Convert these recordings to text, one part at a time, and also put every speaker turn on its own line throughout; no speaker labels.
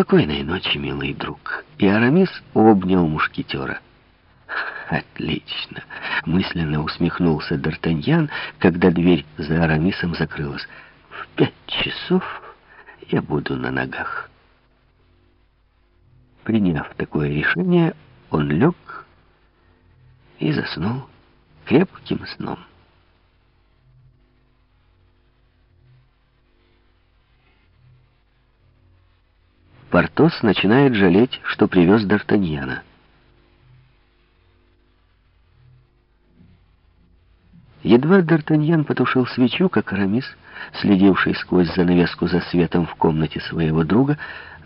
«Спокойной ночи, милый друг». И Арамис обнял мушкетера. «Отлично!» — мысленно усмехнулся Д'Артаньян, когда дверь за Арамисом закрылась. «В пять часов я буду на ногах». Приняв такое решение, он лег и заснул крепким сном. Портос начинает жалеть, что привез Д'Артаньяна. Едва Д'Артаньян потушил свечу, как Арамис, следивший сквозь занавеску за светом в комнате своего друга,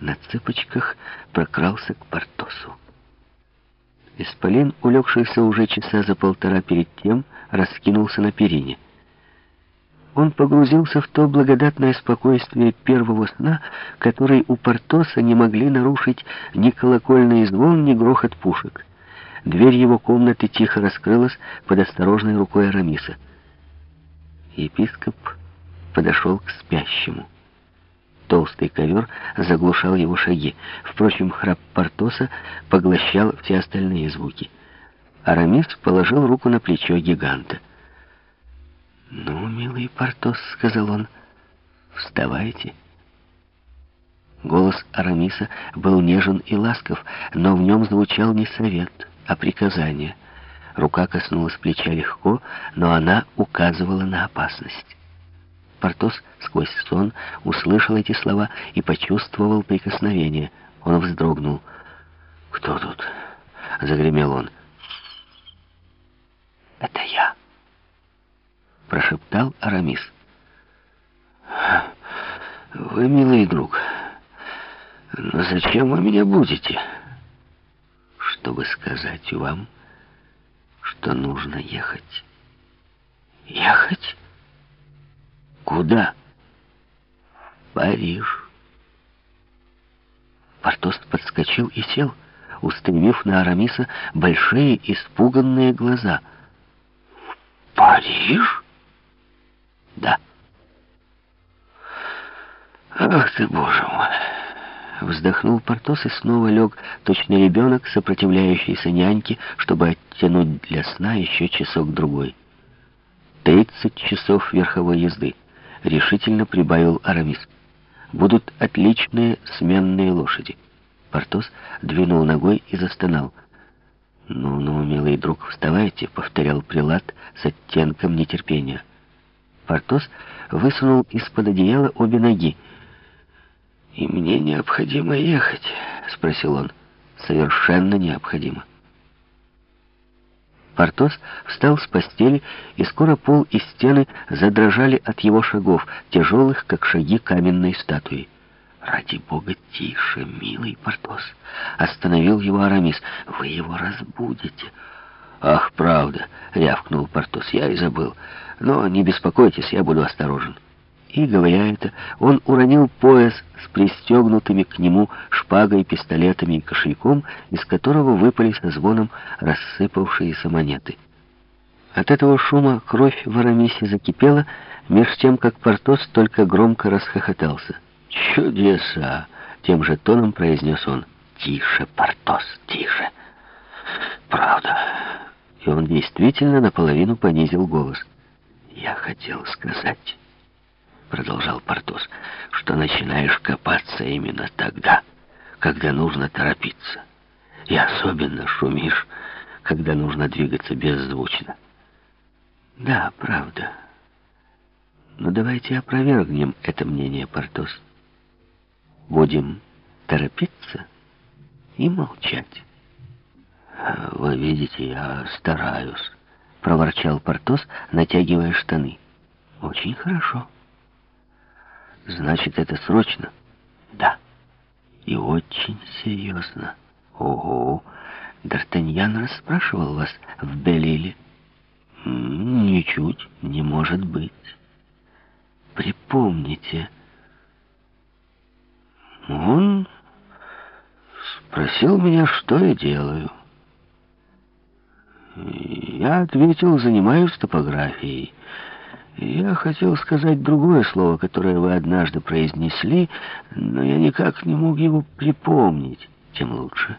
на цыпочках прокрался к Портосу. Исполин, улегшийся уже часа за полтора перед тем, раскинулся на перине. Он погрузился в то благодатное спокойствие первого сна, который у Портоса не могли нарушить ни колокольный звон, ни грохот пушек. Дверь его комнаты тихо раскрылась под осторожной рукой Арамиса. Епископ подошел к спящему. Толстый ковер заглушал его шаги. Впрочем, храп Портоса поглощал все остальные звуки. Арамис положил руку на плечо гиганта. «Ну, милый Портос», — сказал он, — «вставайте». Голос Арамиса был нежен и ласков, но в нем звучал не совет, а приказание. Рука коснулась плеча легко, но она указывала на опасность. Портос сквозь сон услышал эти слова и почувствовал прикосновение. Он вздрогнул. «Кто тут?» — загремел он. «Это я», — прошептал Арамис. «Вы, милый друг, но зачем вы меня будете?» «Чтобы сказать вам, что нужно ехать». «Ехать?» Куда? Париж. Портос подскочил и сел, устремив на Арамиса большие испуганные глаза. Париж? Да. Ах ты, боже мой! Вздохнул Портос и снова лег, точно ребенок, сопротивляющийся няньке, чтобы оттянуть для сна еще часок-другой. Тридцать часов верховой езды решительно прибавил Арамис. «Будут отличные сменные лошади». Портос двинул ногой и застонал. «Ну-ну, милый друг, вставайте», — повторял прилад с оттенком нетерпения. Портос высунул из-под одеяла обе ноги. «И мне необходимо ехать?» — спросил он. «Совершенно необходимо». Портос встал с постели, и скоро пол и стены задрожали от его шагов, тяжелых, как шаги каменной статуи. «Ради бога, тише, милый Портос!» — остановил его Арамис. «Вы его разбудите!» «Ах, правда!» — рявкнул Портос. «Я и забыл. Но не беспокойтесь, я буду осторожен». И, говоря это, он уронил пояс с пристегнутыми к нему шпагой, пистолетами и кошельком, из которого выпали со звоном рассыпавшиеся монеты. От этого шума кровь в Арамисе закипела, меж тем, как Портос только громко расхохотался. «Чудеса!» — тем же тоном произнес он. «Тише, Портос, тише!» «Правда!» И он действительно наполовину понизил голос. «Я хотел сказать...» продолжал Портос, что начинаешь копаться именно тогда, когда нужно торопиться. И особенно шумишь, когда нужно двигаться беззвучно. Да, правда. Но давайте опровергнем это мнение, Портос. Будем торопиться и молчать. «Вы видите, я стараюсь», — проворчал Портос, натягивая штаны. «Очень хорошо». Значит, это срочно? Да. И очень серьезно. Ого! Д'Артаньян расспрашивал вас в Белиле? Ничуть не может быть. Припомните. Он спросил меня, что я делаю. Я ответил, занимаюсь топографией. Я хотел сказать другое слово, которое вы однажды произнесли, но я никак не мог его припомнить. Тем лучше.